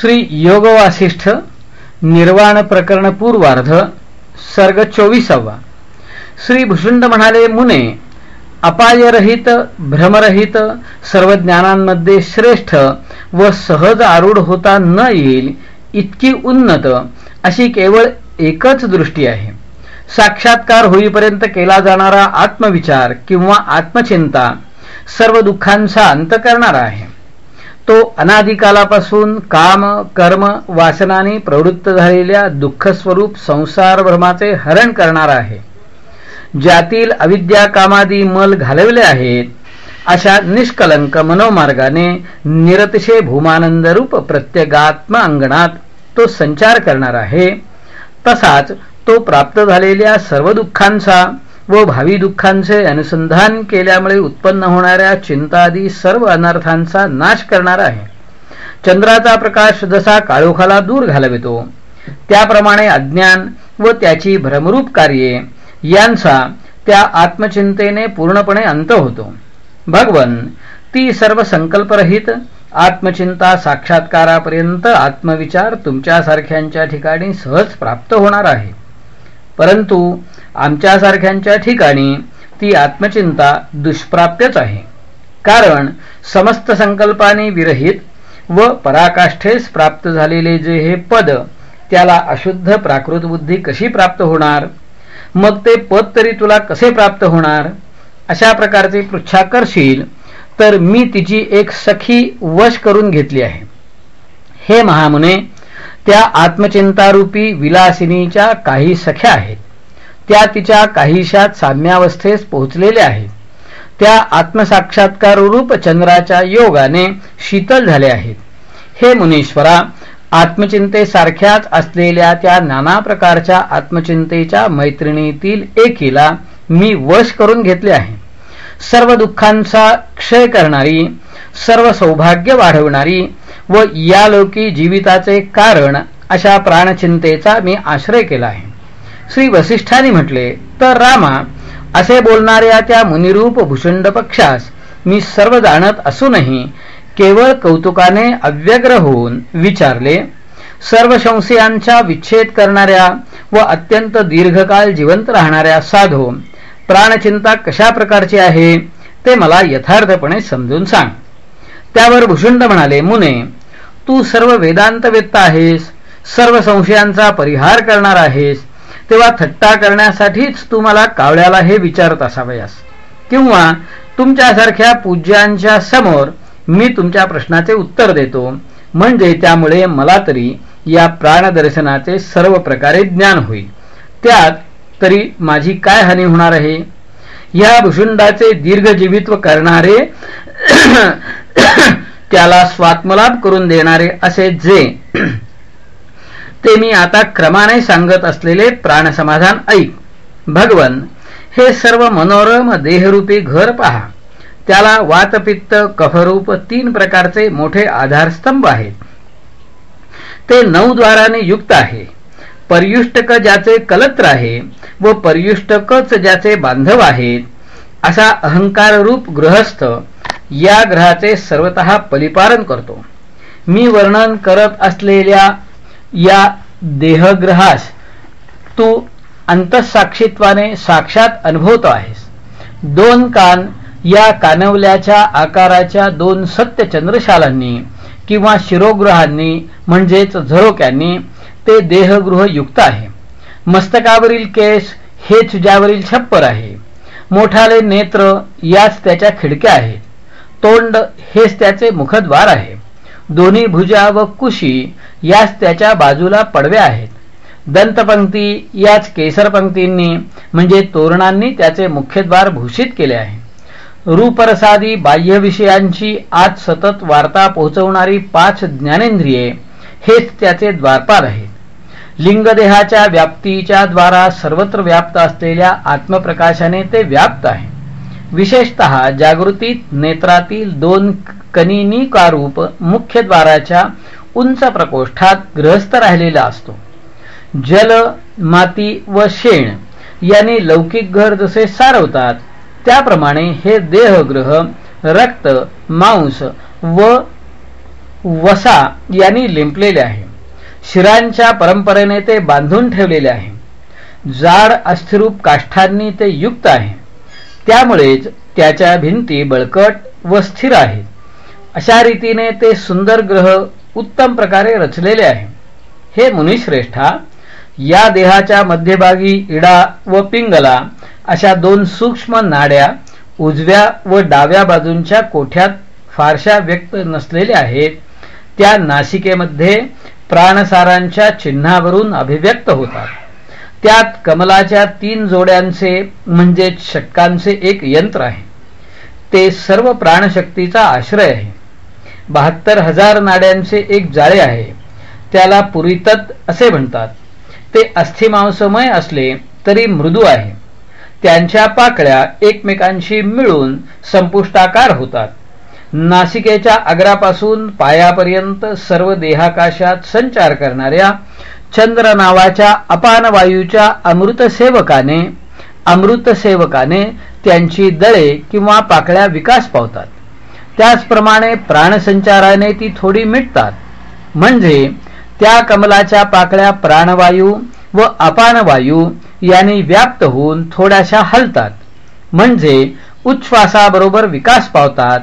श्री योग वासिष्ठ निर्वाण प्रकरण पूर्वार्ध सर्ग चोवीसावा. श्री भुषुंड म्हणाले मुने अपायरहित भ्रमरहित सर्व ज्ञानांमध्ये श्रेष्ठ व सहज आरूढ होता न येईल इतकी उन्नत अशी केवळ एकच दृष्टी आहे. साक्षात्कार होईपर्यंत केला जाणारा आत्मविचार किंवा आत्मचिंता सर्व दुःखांचा अंत करणारा आहे. तो अनादिकालापासून काम कर्म वासनाने प्रवृत्त झालेल्या दुःखस्वरूप संसार भ्रमाचे हरण करणार आहे. ज्यातील अविद्या कामादी मल घालवले आहेत अशा निष्कलंक मनोमार्गाने निरतिशय भूमानंदरूप प्रत्येगात्म अंगणात तो संचार करणार आहे. तसाच तो प्राप्त झालेल्या सर्व दुःखांचा व भावी दुःखांचे अनुसंधान केल्यामुळे उत्पन्न होणाऱ्या चिंतादी सर्व अनर्थांचा नाश करणार आहे. चंद्राचा प्रकाश जसा काळोखाला दूर घालवितो त्याप्रमाणे अज्ञान व त्याची भ्रमरूप कार्ये यांचा त्या आत्मचिंतेने पूर्णपणे अंत होतो. भगवन ती सर्व संकल्परहित आत्मचिंता साक्षात्कारापर्यंत आत्मविचार तुमच्यासारख्यांच्या ठिकाणी सहज प्राप्त होणार आहे. परंतु आमच्यासारख्यांच्या ठिकाणी ती आत्मचिंता दुष्प्राप्यच आहे. कारण समस्त संकल्पाने विरहित व पराकाष्ठेस प्राप्त झालेले जे हे पद त्याला अशुद्ध प्राकृत बुद्धी कशी प्राप्त होणार? मग ते पद तरी तुला कसे प्राप्त होणार? अशा प्रकारचे पृच्छा करशील तर मी तिची एक सखी वश करून घेतली आहे. हे महामुने त्या आत्मचिंतारूपी विलासिनीच्या काही सख्या आहेत. त्या तिच्या काहीशात साम्यावस्थेस पोहोचलेल्या आहेत. त्या आत्मसाक्षात्कार चंद्राच्या योगाने शीतल झाले आहेत. हे मुनीश्वरा आत्मचिंतेसारख्याच असलेल्या त्या नाना प्रकारच्या आत्मचिंतेच्या मैत्रिणीतील एकीला मी वश करून घेतले आहे. सर्व दुःखांचा क्षय करणारी सर्व सौभाग्य वाढवणारी व यालोकी जीविताचे कारण अशा प्राणचिंतेचा मी आश्रय केला आहे. श्री वसिष्ठांनी म्हटले तर रामा असे बोलणाऱ्या त्या मुनिरूप भूषंड पक्षास मी सर्व जाणत असूनही केवळ कौतुकाने अव्यग्र होऊन विचारले सर्व संशयांचा विच्छेद करणाऱ्या व अत्यंत दीर्घकाळ जिवंत राहणाऱ्या साधो प्राणचिंता कशा प्रकारची आहे ते मला यथार्थपणे समजून सांग. त्यावर भूषुंड म्हणाले मुने तू सर्व वेदांत वेत्ता आहेस सर्व संशयांचा परिहार करणार आहेस तेव्हा थट्टा करण्यासाठीच तुम्हाला कावळ्याला हे विचारत असावयास. किंवा तुमच्यासारख्या पूज्यांच्या समोर मी तुमच्या प्रश्नाचे उत्तर देतो म्हणजे त्यामुळे मला तरी या प्राणदर्शनाचे सर्व प्रकारे ज्ञान होईल. त्यात तरी माझी काय हानी होणार आहे? या भुषुंडाचे दीर्घजीवित्व करणारे त्याला स्वात्मलाभ करून देणारे असे जे. ते मी आता क्रमाने सांगत असलेले प्राणसमाधान ऐक. भगवन हे सर्व मनोरम देहरूपी घर पहा. त्याला वातपित्त कफरूप तीन प्रकारचे मोठे आधारस्तंभ आहेत. ते नऊ द्वाराने युक्त आहे. पर्युष्टक ज्याचे कलत्र आहे व पर्युष्टकच ज्याचे बांधव आहेत असा अहंकार रूप गृहस्थ या ग्रहाचे सर्वत पलिपारण करतो. मी वर्णन करत असलेल्या या देहग्रहास तू अंतसाक्षित्वाने साक्षात अनुभवतो आहेस. दोन कान या कानवल्याच्या आकाराच्या दोन सत्य चंद्रशालांनी किंवा शिरोग्रहांनी म्हणजेच झरोक्यांनी ते देहगृह युक्त आहे. मस्तकावरील केस हेच ज्यावरील छप्पर आहे. मोठाले नेत्र याच त्याच्या खिडक्या आहेत. तोंड हेच त्याचे मुखद्वार आहे. दोन्ही भुजा व कुशी याच त्याच्या बाजूला पडव्या आहेत. दंतपंक्ती याच केसरपंक्तींनी म्हणजे तोरणांनी त्याचे मुख्यद्वार भूषित केले आहे. रूपरसादी बाह्य विषयांची आज सतत वार्ता पोहोचवणारी पाच ज्ञानेंद्रिये हेच त्याचे द्वारपाल आहेत. लिंगदेहाच्या व्याप्तीच्या द्वारा सर्वत्र व्याप्त असलेल्या आत्मप्रकाशाने ते व्याप्त आहे. विशेषत जागृतीत नेत्रातील दोन कनिनिकारूप मुख्यद्वाराच्या उंच प्रकोष्ठात ग्रहस्थ राहिलेला असतो. जल माती व शेण यांनी लौकिक घर जसे सारवतात त्याप्रमाणे हे देहग्रह रक्त मांस व वसा यांनी लिंपलेले आहे. शिरांच्या परंपरेने ते बांधून ठेवलेले आहे. जाड अस्थिरूप काष्ठांनी ते युक्त आहे. त्यामुळेच त्याच्या भिंती बळकट व स्थिर आहेत अशा रीतीने ते सुंदर ग्रह उत्तम प्रकारे रचलेले आहे. हे मुनिश्रेष्ठा या देहाच्या मध्यभागी इडा व पिंगला अशा दोन सूक्ष्म नाड्या उजव्या व डाव्या बाजूंच्या कोठ्यात फारशा व्यक्त नसलेल्या आहेत. त्या नाशिकेमध्ये प्राणसारांच्या चिन्हावरून अभिव्यक्त होतात. त्यात कमलाच्या तीन जोड्यांचे म्हणजे षटकांचे एक यंत्र आहे. ते सर्व प्राणशक्तीचा आश्रय आहे. बहात्तर हजार नाड्यांचे एक जाळे आहे. त्याला पुरीतत असे म्हणतात. ते अस्थिमांसमय असले तरी मृदू आहे. त्यांच्या पाकळ्या एकमेकांशी मिळून संपुष्टाकार होतात. नासिकेच्या अग्रापासून पायापर्यंत सर्व देहाकाशात संचार करणाऱ्या चंद्र नावाच्या अपान वायूच्या अमृतसेवकाने अमृतसेवकाने त्यांची दळे किंवा पाकळ्या विकास पावतात. त्याचप्रमाणे प्राणसंचाराने ती थोडी मिटतात. म्हणजे त्या कमलाच्या पाकळ्या प्राणवायू व अपानवायू यांनी व्याप्त होऊन थोड्याशा हलतात. म्हणजे उच्छ्वासाबरोबर विकास पावतात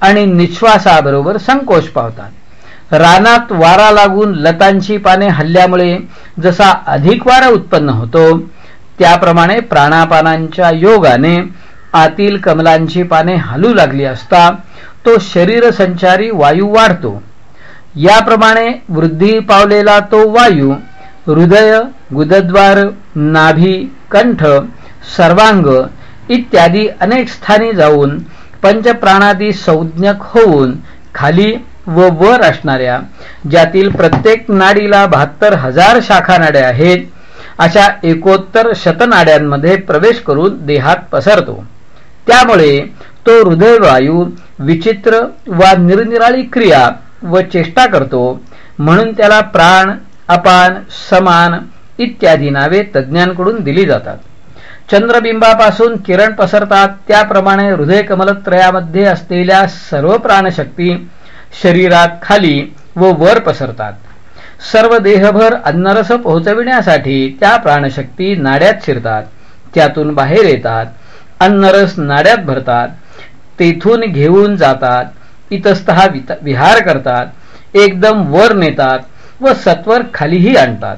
आणि निश्वासाबरोबर संकोच पावतात. रानात वारा लागून लतांची पाने हल्ल्यामुळे जसा अधिक वारा उत्पन्न होतो त्याप्रमाणे प्राणापानांच्या योगाने आतील कमलांची पाने हलू लागली असता तो शरीर संचारी वायू वाढतो. याप्रमाणे वृद्धी पावलेला तो वायू हृदय गुदद्वार नाभी कंठ सर्वांग इत्यादी अनेक स्थानी जाऊन पंचप्राणादी संज्ञक होऊन खाली व वर असणाऱ्या ज्यातील प्रत्येक नाडीला बहात्तर हजार शाखा नाड्या आहेत अशा एकोत्तर शतनाड्यांमध्ये प्रवेश करून देहात पसरतो. त्यामुळे तो हृदयवायू विचित्र वा निरनिराळी क्रिया व चेष्टा करतो म्हणून त्याला प्राण अपान समान इत्यादी नावे तज्ज्ञांकडून दिली जातात. चंद्रबिंबापासून किरण पसरतात त्याप्रमाणे हृदय कमलत्रयामध्ये असलेल्या सर्व प्राणशक्ती शरीरात खाली व वर पसरतात. सर्व देहभर अन्नरस पोहोचविण्यासाठी त्या प्राणशक्ती नाड्यात शिरतात. त्यातून बाहेर येतात. अन्नरस नाड्यात भरतात. तेथून घेऊन जातात. इतस्त विहार करतात. एकदम वर नेतात व सत्वर खालीही आणतात.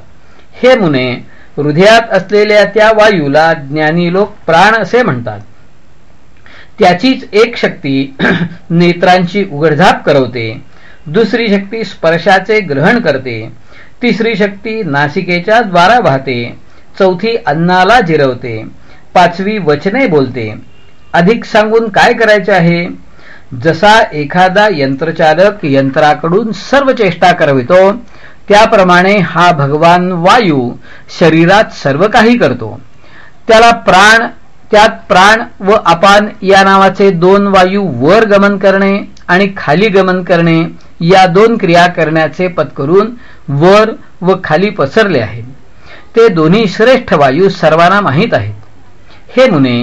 हे मुने हृदयात असलेल्या त्या वायूला ज्ञानी लोक प्राण असे म्हणतात. त्याचीच एक शक्ती नेत्रांची उघडझाप करवते. दुसरी शक्ती स्पर्शाचे ग्रहण करते. तिसरी शक्ती नासिकेच्या द्वारा वाहते. चौथी अन्नाला जिरवते. पाचवी वचने बोलते. अधिक सांगून काय करायचे आहे? जसा एखादा यंत्रचालक यंत्राकडून सर्व चेष्टा करवितो त्याप्रमाणे हा भगवान वायू शरीरात सर्व काही करतो. त्याला प्राण त्यात प्राण व अपान या नावाचे दोन वायू वर गमन करणे आणि खाली गमन करणे या दोन क्रिया करण्याचे पत्करून वर व खाली पसरले आहेत. ते दोन्ही श्रेष्ठ वायू सर्वांना माहीत आहेत. हे मुने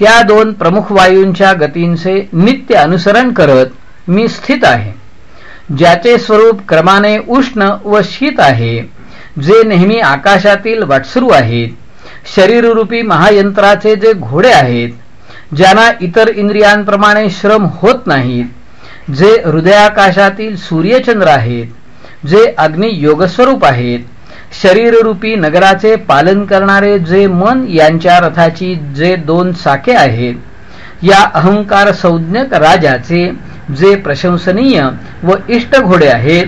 त्या दोन प्रमुख वायूंच्या गतींचे नित्य अनुसरण करत मी स्थित आहे. ज्याचे स्वरूप क्रमाने उष्ण व शीत आहे जे नेहमी आकाशातील वाटसरू आहेत शरीररूपी महायंत्राचे जे घोडे आहेत ज्यांना इतर इंद्रियांप्रमाणे श्रम होत नाहीत जे हृदयाकाशातील सूर्यचंद्र आहेत जे अग्नि योगस्वरूप आहेत शरीररूपी नगराचे पालन करणारे जे मन यांच्या रथाची जे दोन साखे आहेत या अहंकार संज्ञक राजाचे जे प्रशंसनीय व इष्ट घोडे आहेत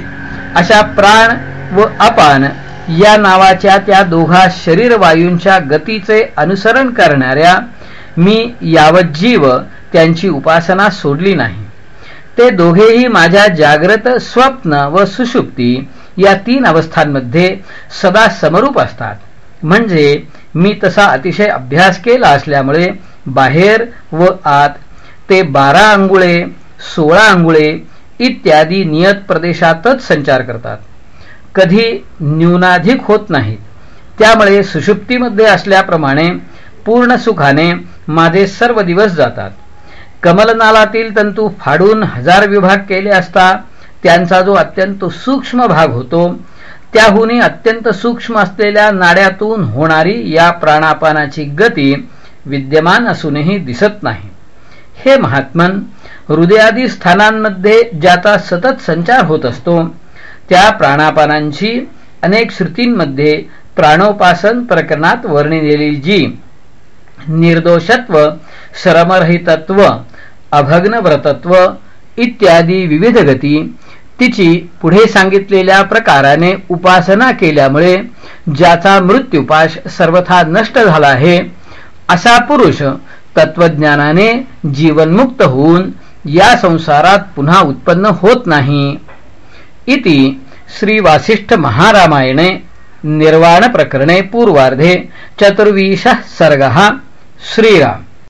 अशा प्राण व अपान या नावाच्या त्या दोघा शरीर वायूंच्या गतीचे अनुसरण करणाऱ्या मी यावज्जीव त्यांची उपासना सोडली नाही. ते दोघेही माझ्या जाग्रत स्वप्न व सुषुप्ती या तीन अवस्थांमध्ये सदा समरूप असतात. म्हणजे मी तसा अतिशय अभ्यास केला असल्यामुळे बाहेर व आत ते बारा अंगुळे सोळा अंगुळे इत्यादी नियत प्रदेशातच संचार करतात. कधी न्यूनाधिक होत नाहीत त्यामुळे सुषुप्तीमध्ये असल्याप्रमाणे पूर्ण सुखाने माझे सर्व दिवस जातात. कमलनालातील तंतू फाडून हजार विभाग केले असता त्यांचा जो अत्यंत सूक्ष्म भाग होतो त्याहूनही अत्यंत सूक्ष्म असलेल्या नाड्यातून होणारी या प्राणापानाची गती विद्यमान असूनही दिसत नाही. हे महात्मन हृदयादी स्थानांमध्ये ज्याचा सतत संचार होत असतो त्या प्राणापानांची अनेक श्रुतींमध्ये प्राणोपासन प्रकरणात वर्णिलेली जी निर्दोषत्व श्रमरहितत्व अभग्न व्रतत्व इत्यादी विविध गती तिची पुढे सांगितलेल्या प्रकाराने उपासना केल्यामुळे ज्याचा मृत्युपाश सर्वथा नष्ट झाला आहे असा पुरुष तत्वज्ञानाने जीवनमुक्त होऊन या संसारात पुन्हा उत्पन्न होत नाही. इति श्री वासिष्ठ महारामायणे निर्वाण प्रकरणे पूर्वार्धे चतुर्विश सर्ग श्रीराम।